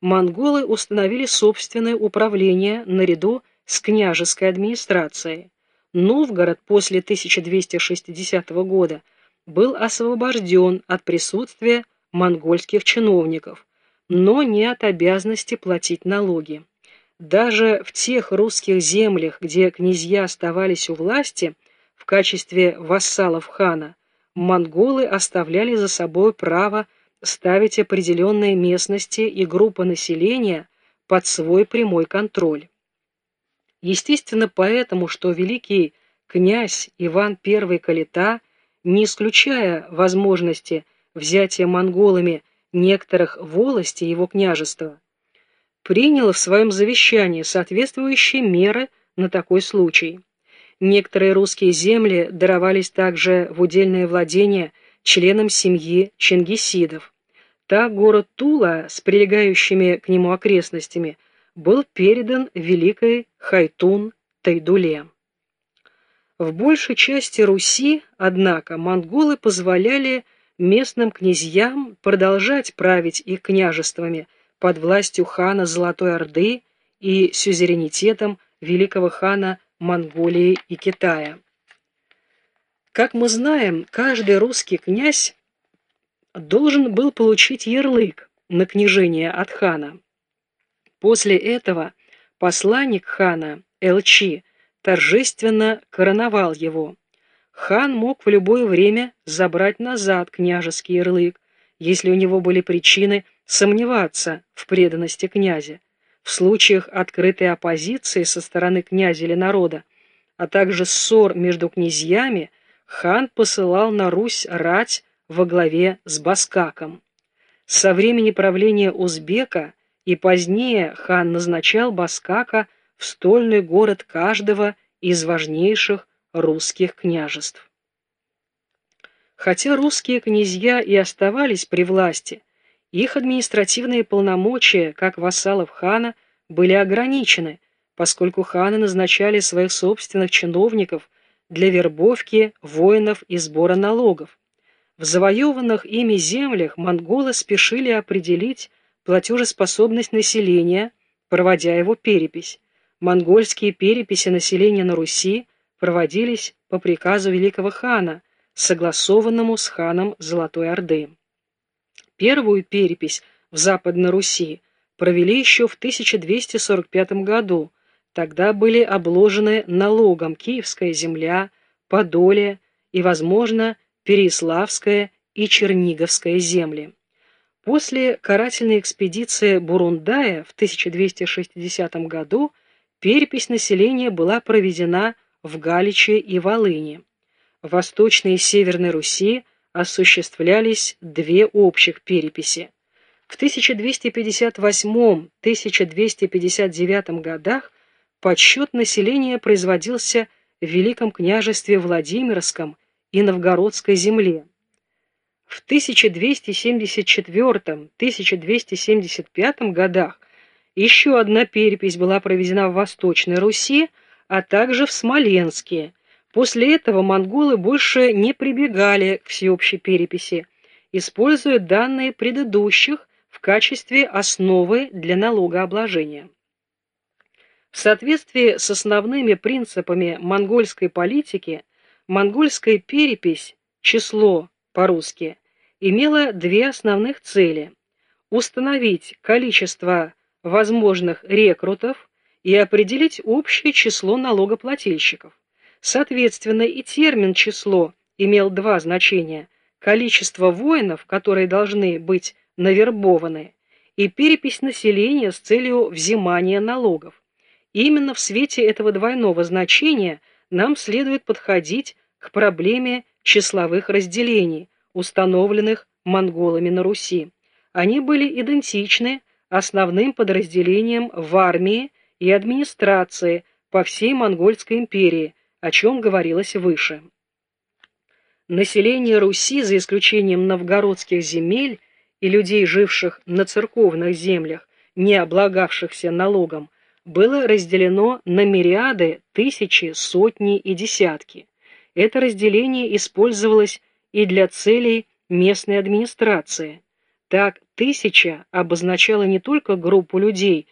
монголы установили собственное управление наряду с княжеской администрацией. Новгород после 1260 года был освобожден от присутствия монгольских чиновников, но не от обязанности платить налоги. Даже в тех русских землях, где князья оставались у власти в качестве вассалов хана, монголы оставляли за собой право ставить определенные местности и группы населения под свой прямой контроль. Естественно, поэтому, что великий князь Иван I Калита, не исключая возможности взятия монголами некоторых волостей его княжества, принял в своем завещании соответствующие меры на такой случай. Некоторые русские земли даровались также в удельное владение членам семьи Чингисидов. Так город Тула с прилегающими к нему окрестностями был передан Великой Хайтун-Тайдуле. В большей части Руси, однако, монголы позволяли местным князьям продолжать править их княжествами под властью хана Золотой Орды и сюзеренитетом великого хана Монголии и Китая. Как мы знаем, каждый русский князь должен был получить ярлык на княжение от хана. После этого посланник хана Элчи торжественно короновал его. Хан мог в любое время забрать назад княжеский ярлык, если у него были причины сомневаться в преданности князя. В случаях открытой оппозиции со стороны князя или народа, а также ссор между князьями, хан посылал на Русь рать во главе с Баскаком. Со времени правления Узбека и позднее хан назначал Баскака в стольный город каждого из важнейших русских княжеств. Хотя русские князья и оставались при власти, их административные полномочия, как вассалов хана, были ограничены, поскольку ханы назначали своих собственных чиновников для вербовки воинов и сбора налогов. В завоеванных ими землях монголы спешили определить платежеспособность населения, проводя его перепись. Монгольские переписи населения на Руси проводились по приказу великого хана, согласованному с ханом Золотой Орды. Первую перепись в Западной Руси провели еще в 1245 году, Тогда были обложены налогом Киевская земля, Подоле и, возможно, Переславская и Черниговская земли. После карательной экспедиции Бурундая в 1260 году перепись населения была проведена в Галиче и Волыни. В Восточной и Северной Руси осуществлялись две общих переписи. В 1258-1259 годах подсчет населения производился в Великом княжестве Владимирском и Новгородской земле. В 1274-1275 годах еще одна перепись была проведена в Восточной Руси, а также в Смоленске. После этого монголы больше не прибегали к всеобщей переписи, используя данные предыдущих в качестве основы для налогообложения. В соответствии с основными принципами монгольской политики, монгольская перепись, число по-русски, имела две основных цели – установить количество возможных рекрутов и определить общее число налогоплательщиков. Соответственно, и термин «число» имел два значения – количество воинов, которые должны быть навербованы, и перепись населения с целью взимания налогов. Именно в свете этого двойного значения нам следует подходить к проблеме числовых разделений, установленных монголами на Руси. Они были идентичны основным подразделениям в армии и администрации по всей Монгольской империи, о чем говорилось выше. Население Руси, за исключением новгородских земель и людей, живших на церковных землях, не облагавшихся налогом, было разделено на мириады, тысячи, сотни и десятки. Это разделение использовалось и для целей местной администрации. Так, Тысяча обозначала не только группу людей,